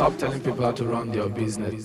Stop telling people how to run their business.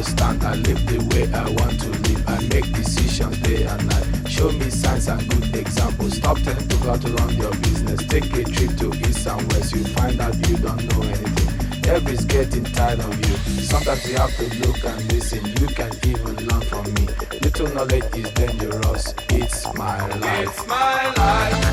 Understand? I live the way I want to live. I make decisions day and night. Show me signs and good examples. Stop telling people to run your business. Take a trip to east and west. You find out you don't know anything. Everybody's getting tired of you. Sometimes you have to look and listen. You can even learn from me. Little knowledge is dangerous. It's my life. It's my life.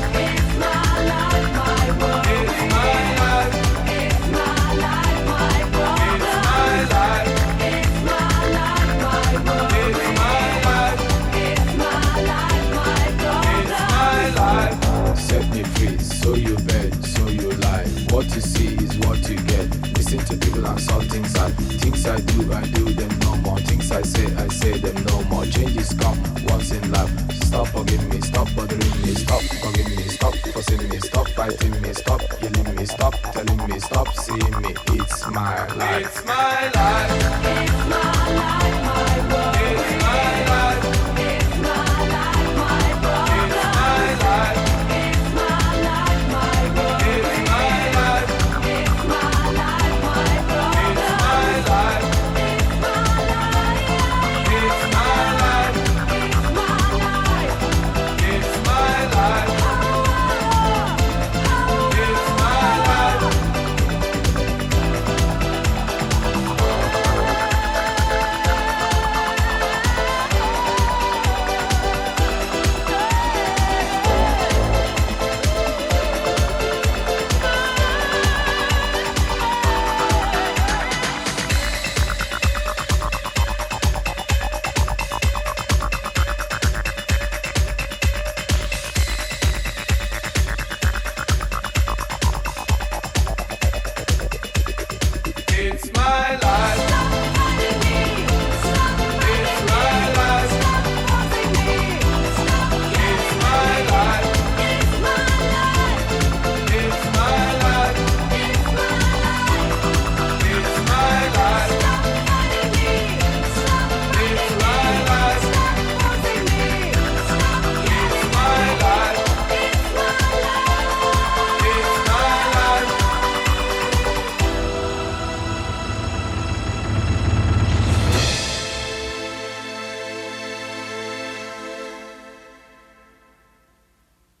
Listen to people and saw things I things I do, I do them no more. Things I say, I say them no more. Changes come once in life. Stop bugging me, stop bothering me, stop bugging me, stop fussing me, stop fighting me, stop yelling me, stop telling me, stop seeing me. It's my life. It's my life. It's my life, my world. It's my life.